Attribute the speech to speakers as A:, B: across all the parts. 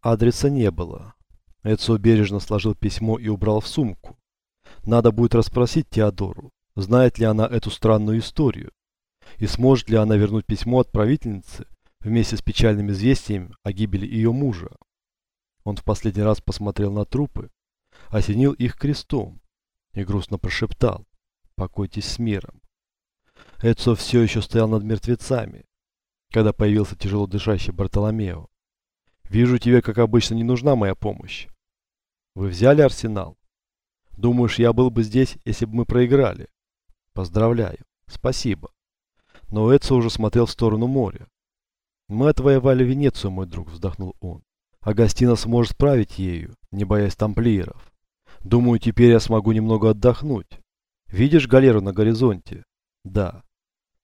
A: Адреса не было. Эдсо бережно сложил письмо и убрал в сумку. Надо будет расспросить Теодору, знает ли она эту странную историю, и сможет ли она вернуть письмо отправительнице вместе с печальным известием о гибели ее мужа. Он в последний раз посмотрел на трупы, осенил их крестом и грустно прошептал «Покойтесь с миром». Эдсо все еще стоял над мертвецами, когда появился тяжело дышащий Бартоломео. «Вижу, тебе, как обычно, не нужна моя помощь. Вы взяли арсенал? Думаешь, я был бы здесь, если бы мы проиграли? Поздравляю. Спасибо». Но Эдсо уже смотрел в сторону моря. «Мы отвоевали Венецию, мой друг», — вздохнул он. «Агастина сможет править ею, не боясь тамплиеров. Думаю, теперь я смогу немного отдохнуть. Видишь галеру на горизонте? Да.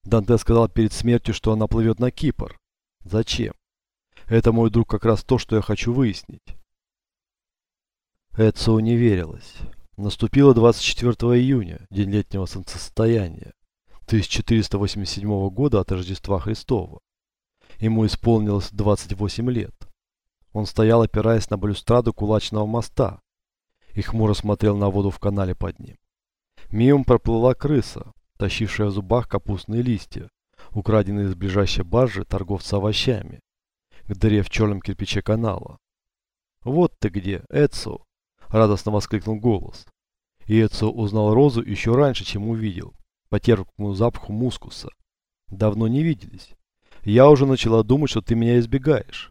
A: Данте сказал перед смертью, что она плывет на Кипр. Зачем? Это, мой друг, как раз то, что я хочу выяснить. Эдсоу не верилось. Наступило 24 июня, день летнего солнцестояния, 1487 года от Рождества Христова. Ему исполнилось 28 лет. Он стоял, опираясь на балюстраду кулачного моста, и хмуро смотрел на воду в канале под ним. Мимо проплыла крыса, тащившая в зубах капустные листья, украденные из ближайшей баржи торговца овощами, к дыре в черном кирпиче канала. «Вот ты где, Эдсо!» – радостно воскликнул голос. И Эдсо узнал Розу еще раньше, чем увидел, по терпкому запаху мускуса. «Давно не виделись. Я уже начала думать, что ты меня избегаешь».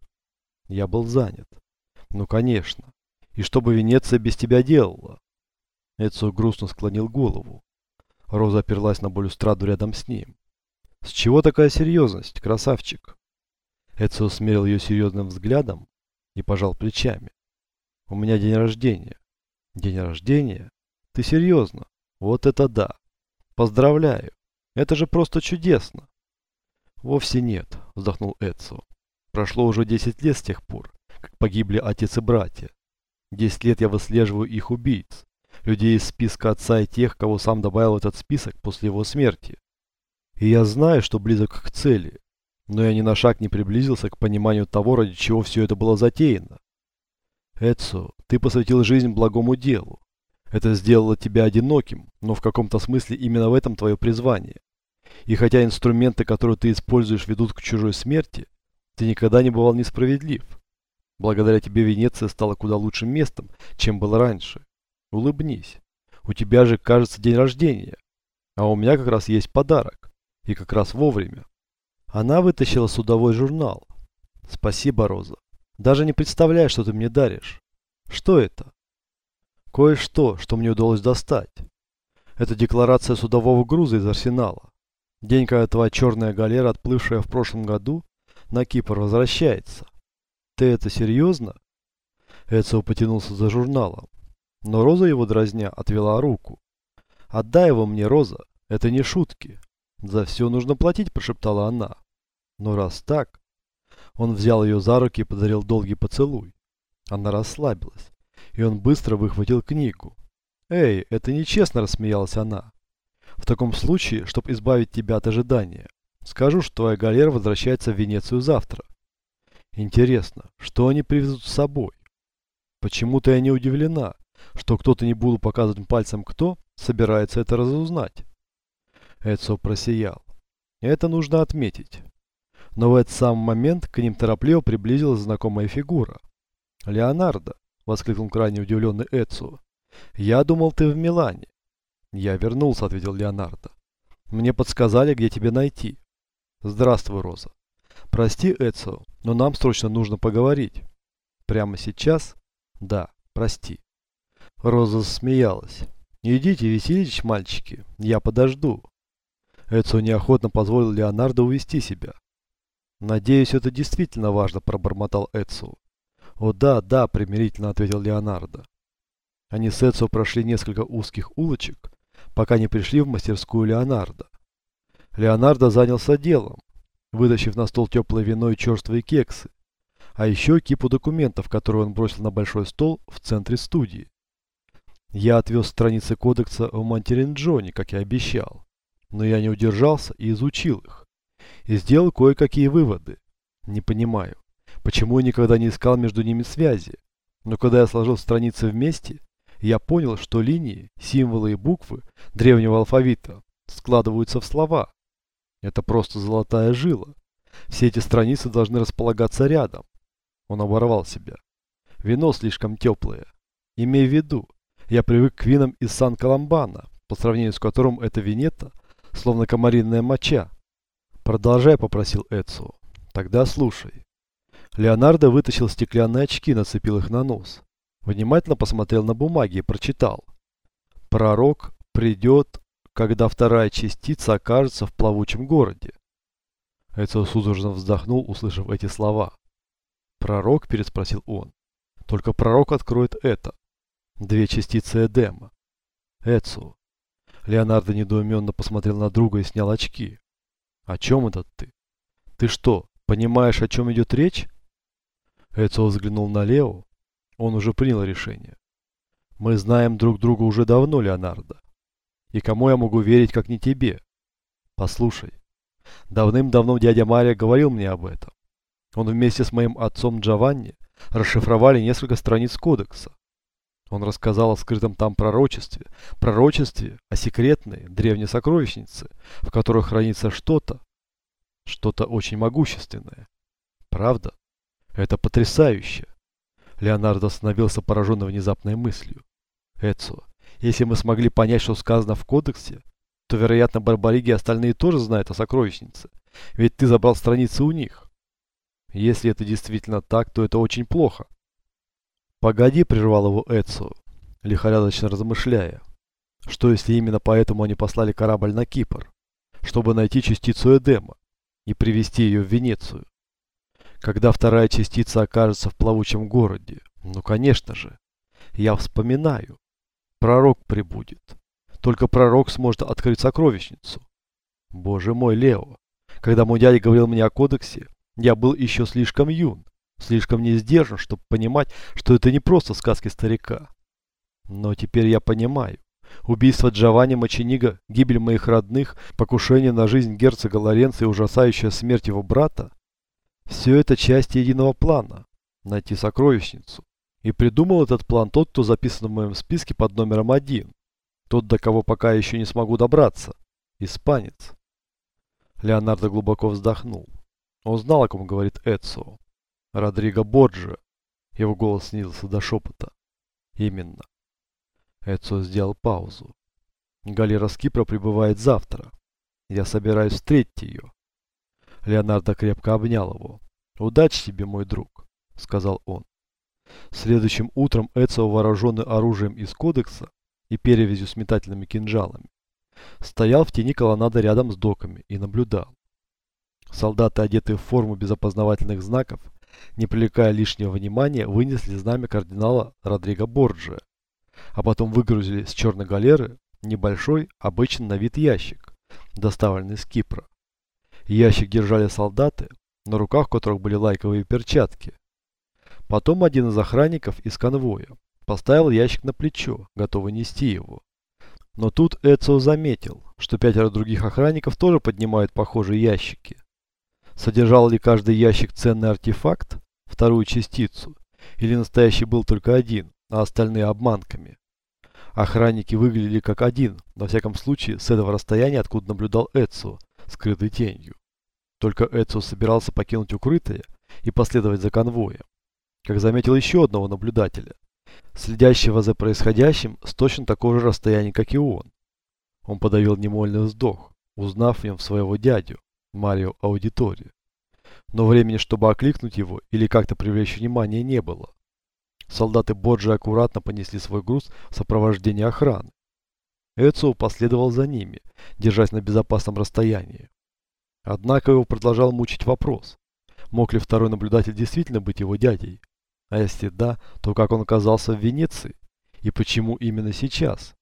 A: Я был занят. «Ну, конечно. И что бы Венеция без тебя делала?» Эдсо грустно склонил голову. Роза оперлась на балюстраду рядом с ним. «С чего такая серьезность, красавчик?» Эдсо смерил ее серьезным взглядом и пожал плечами. «У меня день рождения». «День рождения? Ты серьезно? Вот это да! Поздравляю! Это же просто чудесно!» «Вовсе нет», — вздохнул Эдсо. «Прошло уже 10 лет с тех пор, как погибли отец и братья. Десять лет я выслеживаю их убийц, людей из списка отца и тех, кого сам добавил в этот список после его смерти. И я знаю, что близок к цели, но я ни на шаг не приблизился к пониманию того, ради чего все это было затеяно. Эдсо, ты посвятил жизнь благому делу. Это сделало тебя одиноким, но в каком-то смысле именно в этом твое призвание. И хотя инструменты, которые ты используешь, ведут к чужой смерти, ты никогда не бывал несправедлив. Благодаря тебе Венеция стала куда лучшим местом, чем было раньше. Улыбнись. У тебя же, кажется, день рождения. А у меня как раз есть подарок. И как раз вовремя. Она вытащила судовой журнал. Спасибо, Роза. Даже не представляю, что ты мне даришь. Что это? Кое-что, что мне удалось достать. Это декларация судового груза из арсенала. День, когда твоя черная галера, отплывшая в прошлом году, на Кипр возвращается. Ты это серьезно? Эцио потянулся за журналом. Но Роза его дразня отвела руку. «Отдай его мне, Роза, это не шутки. За все нужно платить», – прошептала она. «Но раз так...» Он взял ее за руки и подарил долгий поцелуй. Она расслабилась, и он быстро выхватил книгу. «Эй, это нечестно», – рассмеялась она. «В таком случае, чтобы избавить тебя от ожидания, скажу, что твоя галера возвращается в Венецию завтра. Интересно, что они привезут с собой? Почему-то я не удивлена, что кто-то, не буду показывать пальцем кто, собирается это разузнать. Эдсо просиял. Это нужно отметить. Но в этот самый момент к ним торопливо приблизилась знакомая фигура. «Леонардо!» — воскликнул крайне удивленный Эдсо. «Я думал, ты в Милане». «Я вернулся», — ответил Леонардо. «Мне подсказали, где тебя найти». «Здравствуй, Роза». «Прости, Эдсо, но нам срочно нужно поговорить». «Прямо сейчас?» «Да, прости». Роза смеялась. «Идите, веселитесь, мальчики, я подожду». Эдсо неохотно позволил Леонардо увести себя. «Надеюсь, это действительно важно», – пробормотал Эдсо. «О да, да», – примирительно ответил Леонардо. Они с Эдсо прошли несколько узких улочек, пока не пришли в мастерскую Леонардо. Леонардо занялся делом, вытащив на стол теплое вино и черствые кексы, а еще кипу документов, которые он бросил на большой стол в центре студии. Я отвез страницы кодекса в Монтеринджоне, как и обещал. Но я не удержался и изучил их. И сделал кое-какие выводы. Не понимаю, Почему я никогда не искал между ними связи? Но когда я сложил страницы вместе, я понял, что линии, символы и буквы древнего алфавита складываются в слова. Это просто золотая жила. Все эти страницы должны располагаться рядом. Он оборвал себя. Вино слишком теплое. Имей в виду, я привык к винам из Сан-Каламбана, по сравнению с которым эта винета словно комаринная моча. Продолжай, попросил Эцио. Тогда слушай. Леонардо вытащил стеклянные очки, нацепил их на нос. Внимательно посмотрел на бумаги и прочитал. Пророк придет, когда вторая частица окажется в плавучем городе. Эцио судорожно вздохнул, услышав эти слова. «Пророк?» – переспросил он. «Только пророк откроет это. Две частицы Эдема. Эцио». Леонардо недоуменно посмотрел на друга и снял очки. «О чем это ты? Ты что, понимаешь, о чем идет речь?» Эцио взглянул на Лео. Он уже принял решение. «Мы знаем друг друга уже давно, Леонардо. И кому я могу верить, как не тебе? Послушай, давным-давно дядя Мария говорил мне об этом. Он вместе с моим отцом Джованни расшифровали несколько страниц кодекса. Он рассказал о скрытом там пророчестве, пророчестве о секретной древней сокровищнице, в которой хранится что-то, что-то очень могущественное. Правда? Это потрясающе. Леонардо остановился пораженный внезапной мыслью. Эцо, если мы смогли понять, что сказано в кодексе, то, вероятно, Барбариги и остальные тоже знают о сокровищнице. Ведь ты забрал страницы у них. Если это действительно так, то это очень плохо. Погоди, прервал его Эцио, лихорадочно размышляя. Что если именно поэтому они послали корабль на Кипр? Чтобы найти частицу Эдема и привести ее в Венецию. Когда вторая частица окажется в плавучем городе, ну конечно же, я вспоминаю. Пророк прибудет. Только пророк сможет открыть сокровищницу. Боже мой, Лео, когда мой дядя говорил мне о кодексе, я был еще слишком юн, слишком не сдержан, чтобы понимать, что это не просто сказки старика. Но теперь я понимаю. Убийство Джованни Маченига, гибель моих родных, покушение на жизнь герцога Лоренца и ужасающая смерть его брата – все это части единого плана – найти сокровищницу. И придумал этот план тот, кто записан в моем списке под номером один. Тот, до кого пока еще не смогу добраться. Испанец. Леонардо глубоко вздохнул. Он знал, о ком говорит Эцио. Родриго Борджио. Его голос снизился до шепота. Именно. Эцио сделал паузу. Галера с Кипра прибывает завтра. Я собираюсь встретить ее. Леонардо крепко обнял его. «Удачи тебе, мой друг», — сказал он. Следующим утром Эцио, вооруженный оружием из кодекса и перевязью с метательными кинжалами, стоял в тени колоннады рядом с доками и наблюдал. Солдаты, одетые в форму без опознавательных знаков, не привлекая лишнего внимания, вынесли знамя кардинала Родриго Борджиа, а потом выгрузили с черной галеры небольшой, обычный на вид ящик, доставленный с Кипра. Ящик держали солдаты, на руках которых были лайковые перчатки, Потом один из охранников из конвоя поставил ящик на плечо, готовый нести его. Но тут Эцио заметил, что пятеро других охранников тоже поднимают похожие ящики. Содержал ли каждый ящик ценный артефакт, вторую частицу, или настоящий был только один, а остальные обманками? Охранники выглядели как один, во всяком случае, с этого расстояния, откуда наблюдал Эцио, скрытый тенью. Только Эцио собирался покинуть укрытие и последовать за конвоем как заметил еще одного наблюдателя, следящего за происходящим с точно такого же расстояния, как и он. Он подавил немольный вздох, узнав в нем своего дядю, Марио Аудитори. Но времени, чтобы окликнуть его или как-то привлечь внимание, не было. Солдаты Боджи аккуратно понесли свой груз в сопровождении охраны. Эцио последовал за ними, держась на безопасном расстоянии. Однако его продолжал мучить вопрос, мог ли второй наблюдатель действительно быть его дядей. А если да, то как он оказался в Венеции? И почему именно сейчас?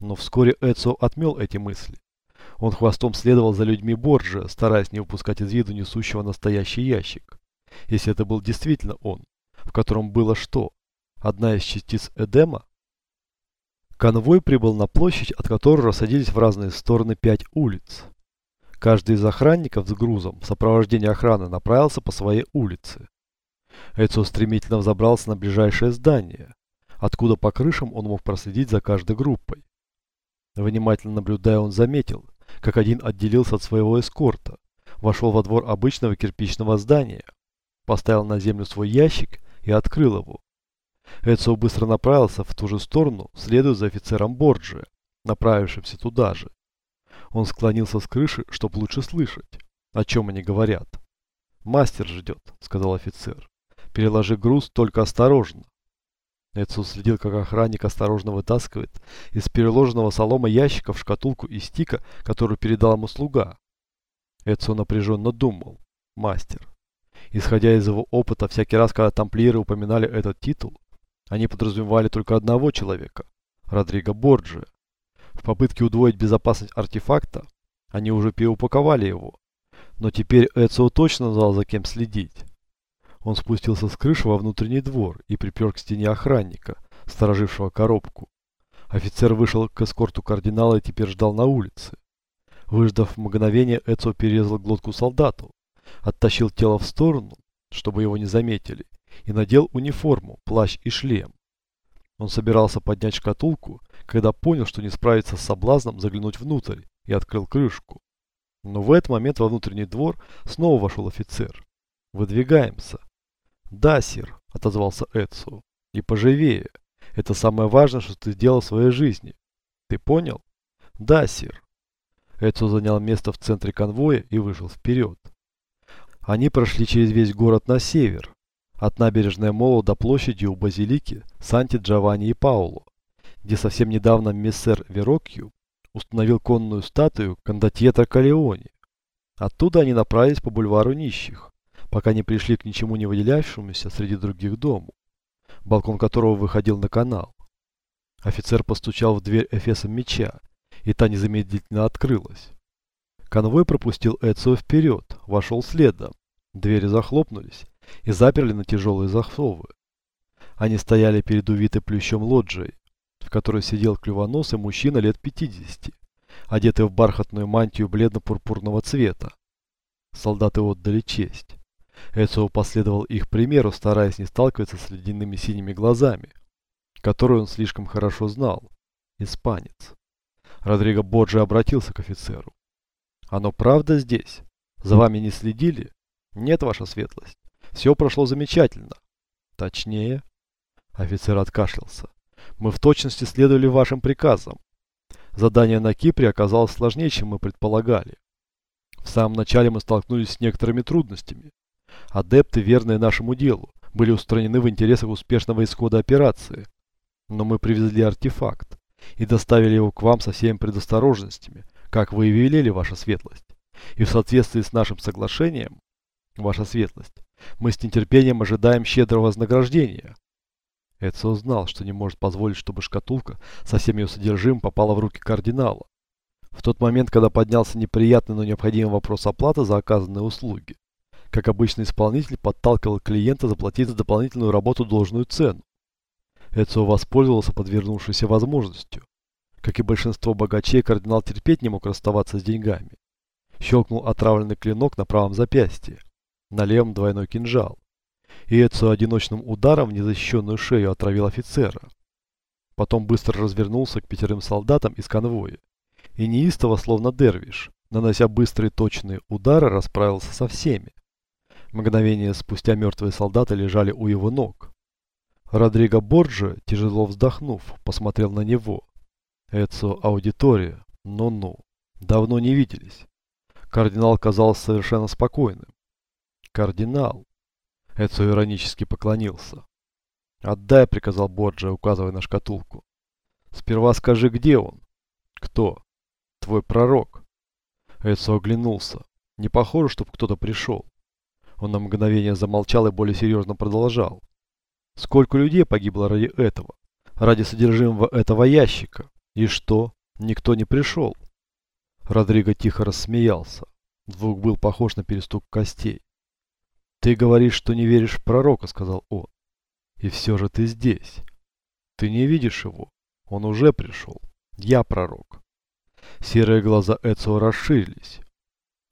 A: Но вскоре Эцио отмел эти мысли. Он хвостом следовал за людьми Борджа, стараясь не упускать из виду несущего настоящий ящик. Если это был действительно он, в котором было что? Одна из частиц Эдема? Конвой прибыл на площадь, от которой рассадились в разные стороны пять улиц. Каждый из охранников с грузом в сопровождении охраны направился по своей улице. Эцио стремительно взобрался на ближайшее здание, откуда по крышам он мог проследить за каждой группой. Внимательно наблюдая, он заметил, как один отделился от своего эскорта, вошел во двор обычного кирпичного здания, поставил на землю свой ящик и открыл его. Эцио быстро направился в ту же сторону, следуя за офицером Борджи, направившимся туда же. Он склонился с крыши, чтобы лучше слышать, о чем они говорят. «Мастер ждет», — сказал офицер. «Переложи груз, только осторожно». Эдсо следил, как охранник осторожно вытаскивает из переложенного солома ящика в шкатулку из стика, которую передал ему слуга. Эдсо напряженно думал. Мастер. Исходя из его опыта, всякий раз, когда тамплиеры упоминали этот титул, они подразумевали только одного человека – Родриго Борджи. В попытке удвоить безопасность артефакта, они уже переупаковали его. Но теперь Эцио точно знал, за кем следить. Он спустился с крыши во внутренний двор и припер к стене охранника, сторожившего коробку. Офицер вышел к эскорту кардинала и теперь ждал на улице. Выждав мгновение, Эцио перерезал глотку солдату, оттащил тело в сторону, чтобы его не заметили, и надел униформу, плащ и шлем. Он собирался поднять шкатулку, когда понял, что не справится с соблазном заглянуть внутрь, и открыл крышку. Но в этот момент во внутренний двор снова вошел офицер. «Выдвигаемся». «Да, сир», — отозвался Эдсу. «И поживее. Это самое важное, что ты сделал в своей жизни. Ты понял?» «Да, сир». Эдсу занял место в центре конвоя и вышел вперед. Они прошли через весь город на север, от набережной Моло до площади у базилики Санти-Джованни и Пауло, где совсем недавно мессер Верокью установил конную статую кондотьета Калеони. Оттуда они направились по бульвару нищих, пока не пришли к ничему не выделяющемуся среди других дому, балкон которого выходил на канал. Офицер постучал в дверь эфесом меча, и та незамедлительно открылась. Конвой пропустил Эцио вперед, вошел следом. Двери захлопнулись, и заперли на тяжелые засовы. Они стояли перед увитой плющом лоджией, в которой сидел клювоносый мужчина лет 50, одетый в бархатную мантию бледно-пурпурного цвета. Солдаты отдали честь. Эцио последовал их примеру, стараясь не сталкиваться с ледяными синими глазами, которые он слишком хорошо знал. Испанец. Родриго Боджи обратился к офицеру. «Оно правда здесь? За вами не следили?» «Нет, ваша светлость. Все прошло замечательно. Точнее, офицер откашлялся. Мы в точности следовали вашим приказам. Задание на Кипре оказалось сложнее, чем мы предполагали. В самом начале мы столкнулись с некоторыми трудностями. Адепты, верные нашему делу, были устранены в интересах успешного исхода операции. Но мы привезли артефакт и доставили его к вам со всеми предосторожностями, как вы и велели, ваша светлость. И в соответствии с нашим соглашением, ваша светлость, мы с нетерпением ожидаем щедрого вознаграждения. Эдсо знал, что не может позволить, чтобы шкатулка со всем ее содержимым попала в руки кардинала. В тот момент, когда поднялся неприятный, но необходимый вопрос оплаты за оказанные услуги, как обычный исполнитель подталкивал клиента заплатить за дополнительную работу должную цену. Эдсо воспользовался подвернувшейся возможностью. Как и большинство богачей, кардинал терпеть не мог расставаться с деньгами. Щелкнул отравленный клинок на правом запястье на левом двойной кинжал. И Эцио одиночным ударом в незащищенную шею отравил офицера. Потом быстро развернулся к пятерым солдатам из конвоя. И неистово, словно дервиш, нанося быстрые точные удары, расправился со всеми. Мгновение спустя мертвые солдаты лежали у его ног. Родриго Борджа, тяжело вздохнув, посмотрел на него. Эцо аудитория, ну-ну, давно не виделись. Кардинал казался совершенно спокойным. «Кардинал!» Эцо иронически поклонился. «Отдай», — приказал Борджа, указывая на шкатулку. «Сперва скажи, где он?» «Кто?» «Твой пророк». Эцо оглянулся. Не похоже, чтобы кто-то пришел. Он на мгновение замолчал и более серьезно продолжал. Сколько людей погибло ради этого? Ради содержимого этого ящика? И что? Никто не пришел. Родриго тихо рассмеялся. Звук был похож на перестук костей. «Ты говоришь, что не веришь в пророка», — сказал он. «И все же ты здесь. Ты не видишь его. Он уже пришел. Я пророк». Серые глаза Эцио расширились.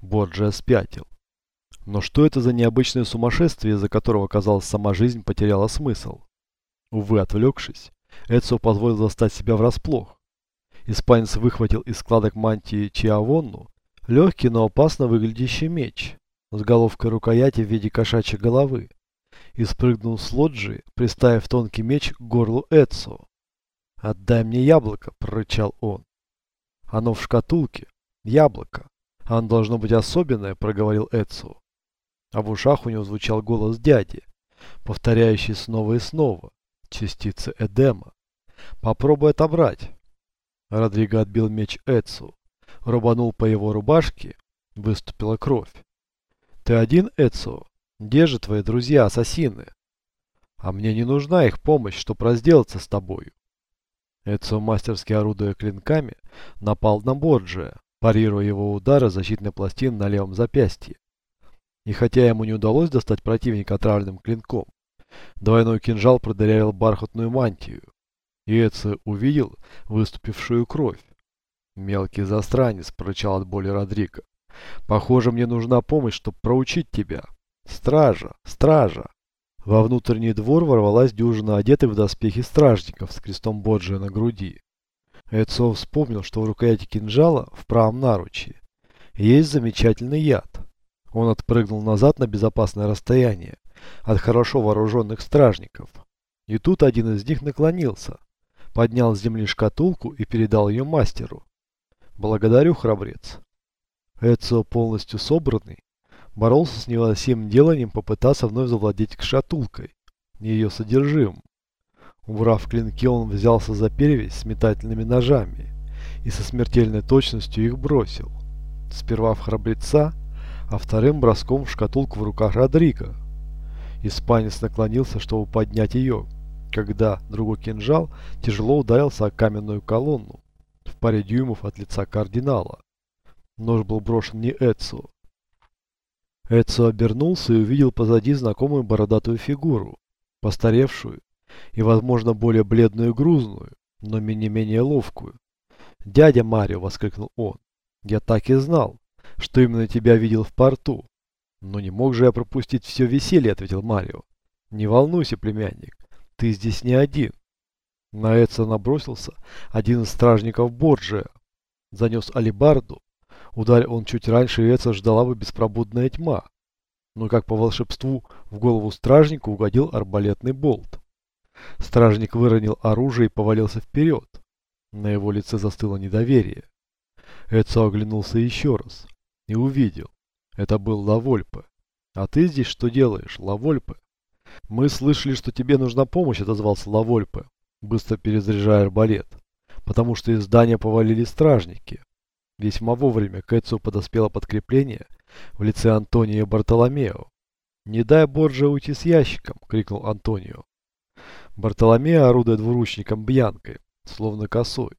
A: Борджиа спятил. Но что это за необычное сумасшествие, из-за которого, казалось, сама жизнь потеряла смысл? Увы, отвлекшись, Эдсо позволил застать себя врасплох. Испанец выхватил из складок мантии Чиавонну легкий, но опасно выглядящий меч с головкой рукояти в виде кошачьей головы и спрыгнул с лоджии, приставив тонкий меч к горлу Эдсо. «Отдай мне яблоко!» – прорычал он. «Оно в шкатулке. Яблоко. Оно должно быть особенное», – проговорил Эдсо. А в ушах у него звучал голос дяди, повторяющий снова и снова частицы Эдема. «Попробуй отобрать». Родриго отбил меч Эдсу, рубанул по его рубашке, выступила кровь. «Ты один, Эдсо? Где же твои друзья-ассасины? А мне не нужна их помощь, чтобы разделаться с тобою». Эдсо, мастерски орудуя клинками, напал на Борджия, парируя его удары защитной пластины на левом запястье. И хотя ему не удалось достать противника отравленным клинком, двойной кинжал продырявил бархатную мантию, и Эдсо увидел выступившую кровь. «Мелкий застранец», – прорычал от боли Родриго. «Похоже, мне нужна помощь, чтобы проучить тебя. Стража! Стража!» Во внутренний двор ворвалась дюжина одетых в доспехи стражников с крестом Боджия на груди. Эдсо вспомнил, что в рукояти кинжала, в правом наруче, есть замечательный яд. Он отпрыгнул назад на безопасное расстояние от хорошо вооруженных стражников. И тут один из них наклонился, поднял с земли шкатулку и передал ее мастеру. «Благодарю, храбрец». Эцио, полностью собранный, боролся с невыносимым деланием попытаться вновь завладеть шкатулкой, ее содержимым. Убрав клинки, он взялся за перевязь с метательными ножами и со смертельной точностью их бросил. Сперва в храбреца, а вторым броском в шкатулку в руках Родриго. Испанец наклонился, чтобы поднять ее, когда другой кинжал тяжело ударился о каменную колонну в паре дюймов от лица кардинала. Нож был брошен не Эцио. Эцио обернулся и увидел позади знакомую бородатую фигуру, постаревшую и, возможно, более бледную и грузную, но не менее ловкую. «Дядя Марио!» — воскликнул он. «Я так и знал, что именно тебя видел в порту. Но не мог же я пропустить все веселье», — ответил Марио. «Не волнуйся, племянник. Ты здесь не один. На Эдса набросился один из стражников Борджия. Занес алибарду. Ударь он чуть раньше, и Эдса ждала бы беспробудная тьма. Но как по волшебству в голову стражнику угодил арбалетный болт. Стражник выронил оружие и повалился вперед. На его лице застыло недоверие. Эдсо оглянулся еще раз и увидел. Это был Лавольпе. «А ты здесь что делаешь, Лавольпе?» «Мы слышали, что тебе нужна помощь», — отозвался Лавольпе, быстро перезаряжая арбалет, «потому что из здания повалили стражники». Весьма вовремя к Эцу подоспело подкрепление в лице Антонио Бартоломео. «Не дай Борджа уйти с ящиком!» — крикнул Антонио. Бартоломео, орудуя двуручником Бьянкой, словно косой,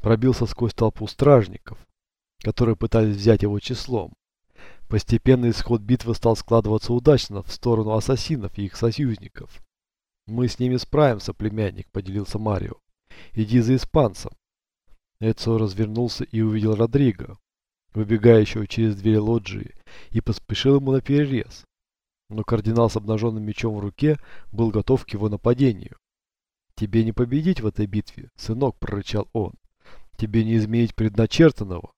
A: пробился сквозь толпу стражников, которые пытались взять его числом. Постепенно исход битвы стал складываться удачно в сторону ассасинов и их союзников. «Мы с ними справимся, племянник», — поделился Марио. «Иди за испанцем». Эцо развернулся и увидел Родриго, выбегающего через дверь лоджии, и поспешил ему на перерез. Но кардинал с обнаженным мечом в руке был готов к его нападению. «Тебе не победить в этой битве, сынок», — прорычал он. «Тебе не изменить предначертанного.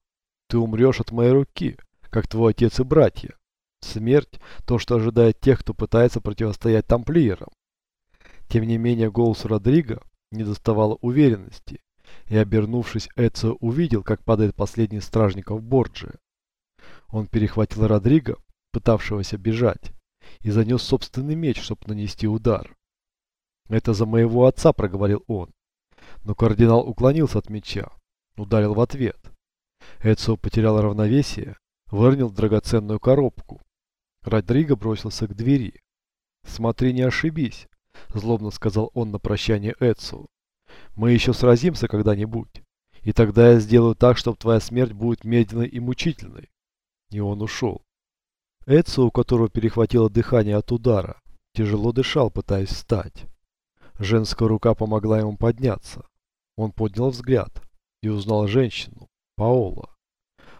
A: Ты умрешь от моей руки» как твой отец и братья. Смерть – то, что ожидает тех, кто пытается противостоять тамплиерам. Тем не менее, голос Родриго не доставало уверенности, и, обернувшись, Эцио увидел, как падает последний стражников Борджия. Он перехватил Родриго, пытавшегося бежать, и занес собственный меч, чтобы нанести удар. «Это за моего отца», — проговорил он. Но кардинал уклонился от меча, ударил в ответ. Эцио потерял равновесие выронил драгоценную коробку. Родриго бросился к двери. «Смотри, не ошибись», – злобно сказал он на прощание Эдсу. «Мы еще сразимся когда-нибудь, и тогда я сделаю так, чтобы твоя смерть будет медленной и мучительной». И он ушел. Эдсу, у которого перехватило дыхание от удара, тяжело дышал, пытаясь встать. Женская рука помогла ему подняться. Он поднял взгляд и узнал женщину, Паола.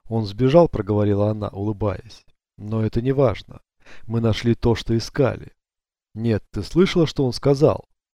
A: «Он сбежал», — проговорила она, улыбаясь. Но это не важно. Мы нашли то, что искали. Нет, ты слышала, что он сказал?